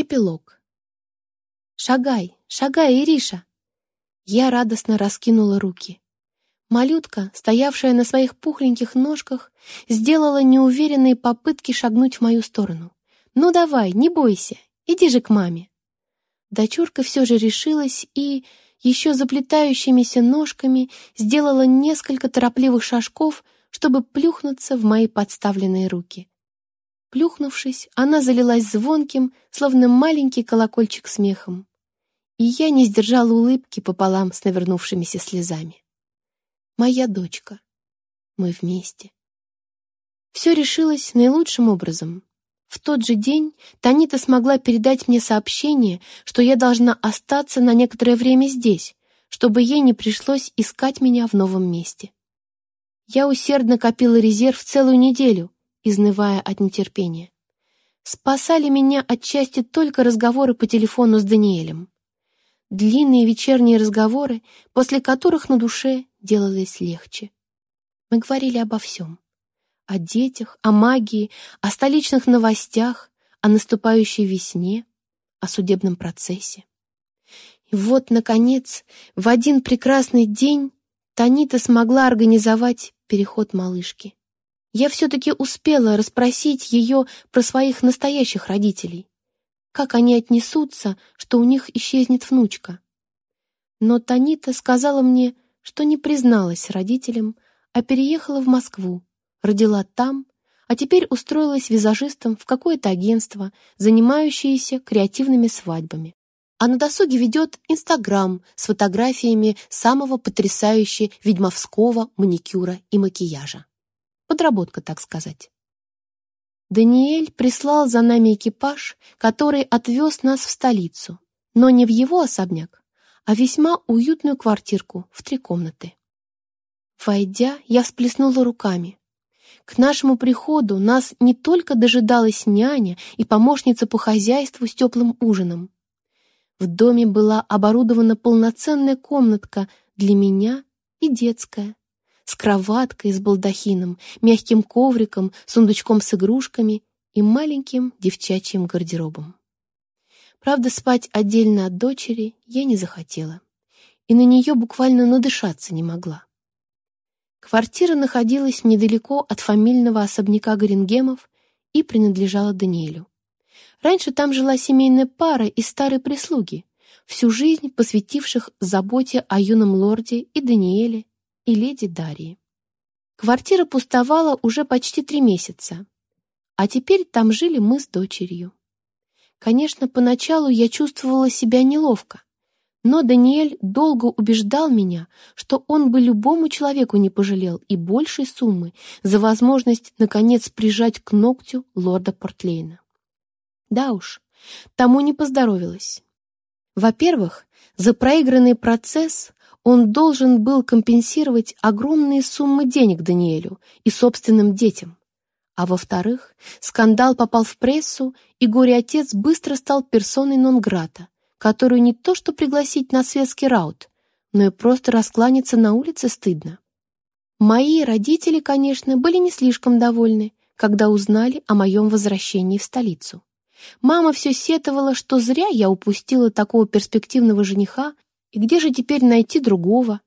Эпилог. «Шагай, шагай, Ириша!» Я радостно раскинула руки. Малютка, стоявшая на своих пухленьких ножках, сделала неуверенные попытки шагнуть в мою сторону. «Ну давай, не бойся, иди же к маме!» Дочурка все же решилась и, еще заплетающимися ножками, сделала несколько торопливых шажков, чтобы плюхнуться в мои подставленные руки. Плюхнувшись, она залилась звонким, словно маленький колокольчик смехом. И я не сдержала улыбки пополам с навернувшимися слезами. Моя дочка. Мы вместе. Все решилось наилучшим образом. В тот же день Танита смогла передать мне сообщение, что я должна остаться на некоторое время здесь, чтобы ей не пришлось искать меня в новом месте. Я усердно копила резерв целую неделю, изнывая от нетерпения. Спасали меня отчасти только разговоры по телефону с Даниэлем. Длинные вечерние разговоры, после которых на душе делалось легче. Мы говорили обо всем. О детях, о магии, о столичных новостях, о наступающей весне, о судебном процессе. И вот, наконец, в один прекрасный день Танита смогла организовать переход малышки я все-таки успела расспросить ее про своих настоящих родителей. Как они отнесутся, что у них исчезнет внучка? Но Танита сказала мне, что не призналась родителям, а переехала в Москву, родила там, а теперь устроилась визажистом в какое-то агентство, занимающееся креативными свадьбами. А на досуге ведет Инстаграм с фотографиями самого потрясающего ведьмовского маникюра и макияжа. Подработка, так сказать. Даниэль прислал за нами экипаж, который отвез нас в столицу, но не в его особняк, а весьма уютную квартирку в три комнаты. Войдя, я всплеснула руками. К нашему приходу нас не только дожидалась няня и помощница по хозяйству с теплым ужином. В доме была оборудована полноценная комнатка для меня и детская, с кроваткой с балдахином, мягким ковриком, сундучком с игрушками и маленьким девчачьим гардеробом. Правда, спать отдельно от дочери я не захотела, и на нее буквально надышаться не могла. Квартира находилась недалеко от фамильного особняка Горингемов и принадлежала Даниэлю. Раньше там жила семейная пара из старой прислуги, всю жизнь посвятивших заботе о юном лорде и Даниэле, и леди Дарьи. Квартира пустовала уже почти три месяца, а теперь там жили мы с дочерью. Конечно, поначалу я чувствовала себя неловко, но Даниэль долго убеждал меня, что он бы любому человеку не пожалел и большей суммы за возможность, наконец, прижать к ногтю лорда Портлейна. Да уж, тому не поздоровилось. Во-первых, за проигранный процесс он должен был компенсировать огромные суммы денег Даниэлю и собственным детям. А во-вторых, скандал попал в прессу, и горе-отец быстро стал персоной нон-грата, которую не то что пригласить на светский раут, но и просто раскланяться на улице стыдно. Мои родители, конечно, были не слишком довольны, когда узнали о моем возвращении в столицу. Мама все сетовала, что зря я упустила такого перспективного жениха и где же теперь найти другого?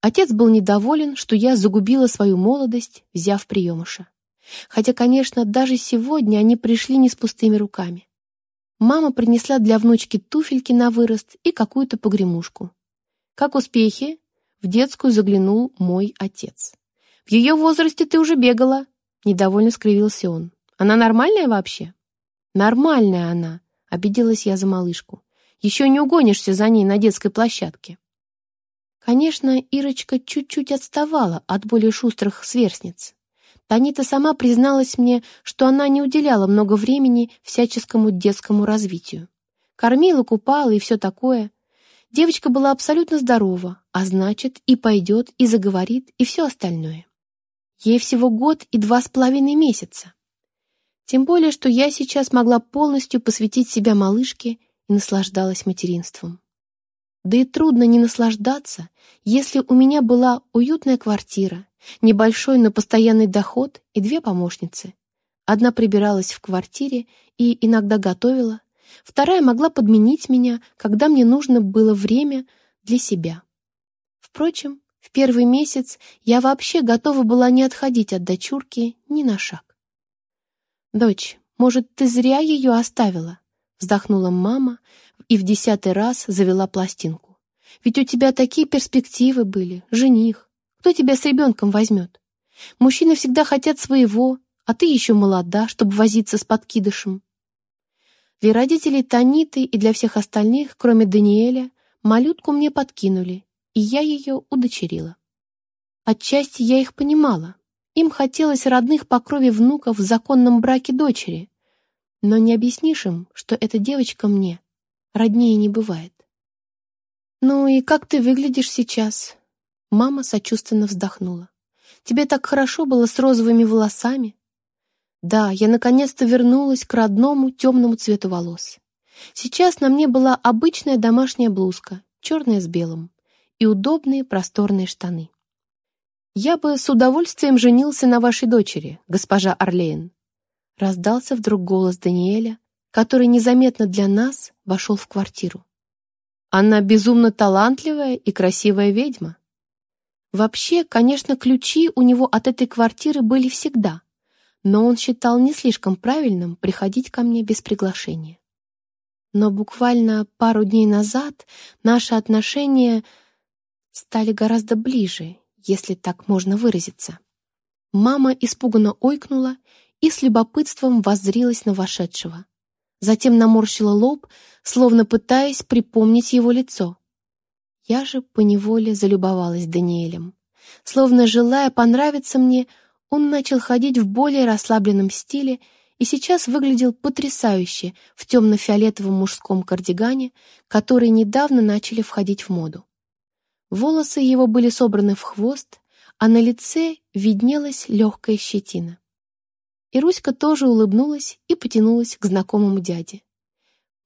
Отец был недоволен, что я загубила свою молодость, взяв приемыша. Хотя, конечно, даже сегодня они пришли не с пустыми руками. Мама принесла для внучки туфельки на вырост и какую-то погремушку. «Как успехи?» В детскую заглянул мой отец. «В ее возрасте ты уже бегала!» Недовольно скривился он. «Она нормальная вообще?» «Нормальная она!» — обиделась я за малышку. Еще не угонишься за ней на детской площадке. Конечно, Ирочка чуть-чуть отставала от более шустрых сверстниц. Танита сама призналась мне, что она не уделяла много времени всяческому детскому развитию. Кормила, купала и все такое. Девочка была абсолютно здорова, а значит, и пойдет, и заговорит, и все остальное. Ей всего год и два с половиной месяца. Тем более, что я сейчас могла полностью посвятить себя малышке и наслаждалась материнством. Да и трудно не наслаждаться, если у меня была уютная квартира, небольшой, но постоянный доход и две помощницы. Одна прибиралась в квартире и иногда готовила, Вторая могла подменить меня, когда мне нужно было время для себя. Впрочем, в первый месяц я вообще готова была не отходить от дочурки ни на шаг. «Дочь, может, ты зря ее оставила?» Вздохнула мама и в десятый раз завела пластинку. «Ведь у тебя такие перспективы были, жених. Кто тебя с ребенком возьмет? Мужчины всегда хотят своего, а ты еще молода, чтобы возиться с подкидышем». Для родителей Таниты и для всех остальных, кроме Даниэля, малютку мне подкинули, и я ее удочерила. Отчасти я их понимала. Им хотелось родных по крови внуков в законном браке дочери. Но не объяснишь им, что эта девочка мне. Роднее не бывает. «Ну и как ты выглядишь сейчас?» Мама сочувственно вздохнула. «Тебе так хорошо было с розовыми волосами». Да, я наконец-то вернулась к родному темному цвету волос. Сейчас на мне была обычная домашняя блузка, черная с белым, и удобные просторные штаны. «Я бы с удовольствием женился на вашей дочери, госпожа Орлейн», раздался вдруг голос Даниэля, который незаметно для нас вошел в квартиру. «Она безумно талантливая и красивая ведьма». Вообще, конечно, ключи у него от этой квартиры были всегда, но он считал не слишком правильным приходить ко мне без приглашения. Но буквально пару дней назад наши отношения стали гораздо ближе, если так можно выразиться. Мама испуганно ойкнула и с любопытством воззрилась на вошедшего. Затем наморщила лоб, словно пытаясь припомнить его лицо. Я же поневоле залюбовалась Даниэлем. Словно желая понравиться мне, он начал ходить в более расслабленном стиле и сейчас выглядел потрясающе в темно-фиолетовом мужском кардигане, которые недавно начали входить в моду. Волосы его были собраны в хвост, а на лице виднелась легкая щетина. И Руська тоже улыбнулась и потянулась к знакомому дяде.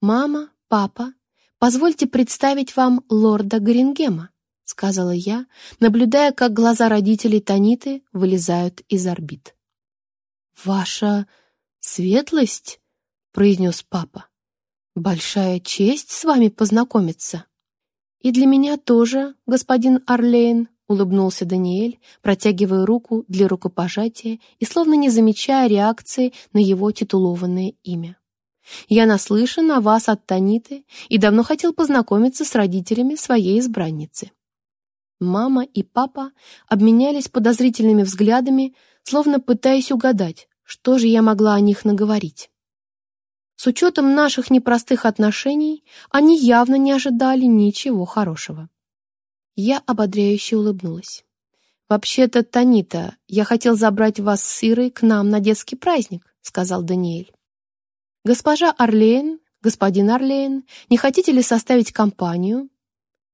«Мама, папа, позвольте представить вам лорда Горингема», сказала я, наблюдая, как глаза родителей Таниты вылезают из орбит. «Ваша светлость?» — произнес папа. «Большая честь с вами познакомиться». «И для меня тоже, господин Орлейн», — улыбнулся Даниэль, протягивая руку для рукопожатия и словно не замечая реакции на его титулованное имя. «Я наслышан о вас от Таниты и давно хотел познакомиться с родителями своей избранницы». Мама и папа обменялись подозрительными взглядами, словно пытаясь угадать, что же я могла о них наговорить. С учетом наших непростых отношений, они явно не ожидали ничего хорошего. Я ободряюще улыбнулась. «Вообще-то, Танита, я хотел забрать вас с Ирой к нам на детский праздник», — сказал Даниэль. «Госпожа Орлейн, господин Орлейн, не хотите ли составить компанию?»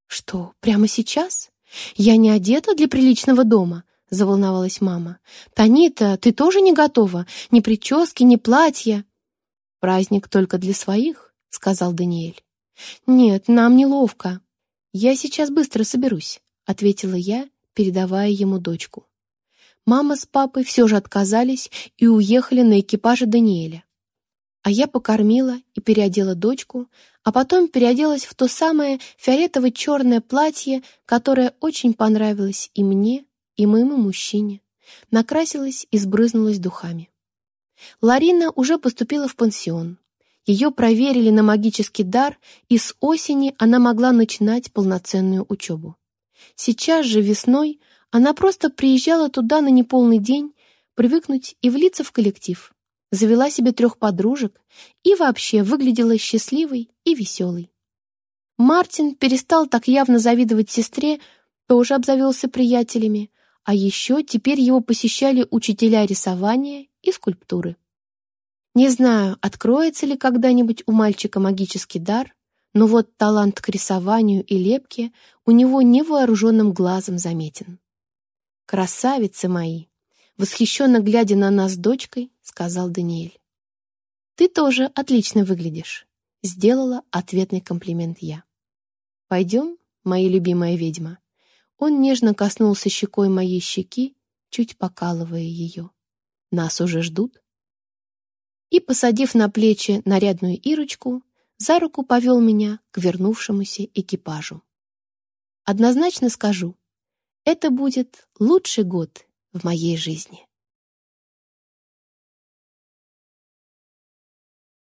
«Что, прямо сейчас? Я не одета для приличного дома», — заволновалась мама. «Танита, ты тоже не готова? Ни прически, ни платья?» «Праздник только для своих», — сказал Даниэль. «Нет, нам неловко». «Я сейчас быстро соберусь», — ответила я, передавая ему дочку. Мама с папой все же отказались и уехали на экипаже Даниэля. А я покормила и переодела дочку, а потом переоделась в то самое фиолетово-черное платье, которое очень понравилось и мне, и моему мужчине. Накрасилась и сбрызнулась духами. Ларина уже поступила в пансион. Ее проверили на магический дар, и с осени она могла начинать полноценную учебу. Сейчас же весной она просто приезжала туда на неполный день, привыкнуть и влиться в коллектив. Завела себе трех подружек и вообще выглядела счастливой и веселой. Мартин перестал так явно завидовать сестре, тоже обзавелся приятелями, а еще теперь его посещали учителя рисования и скульптуры. Не знаю, откроется ли когда-нибудь у мальчика магический дар, но вот талант к рисованию и лепке у него невооруженным глазом заметен. «Красавицы мои!» Восхищенно глядя на нас с дочкой, сказал Даниэль. «Ты тоже отлично выглядишь», — сделала ответный комплимент я. «Пойдем, моя любимая ведьма». Он нежно коснулся щекой моей щеки, чуть покалывая ее. Нас уже ждут. И, посадив на плечи нарядную Ирочку, за руку повел меня к вернувшемуся экипажу. Однозначно скажу, это будет лучший год в моей жизни.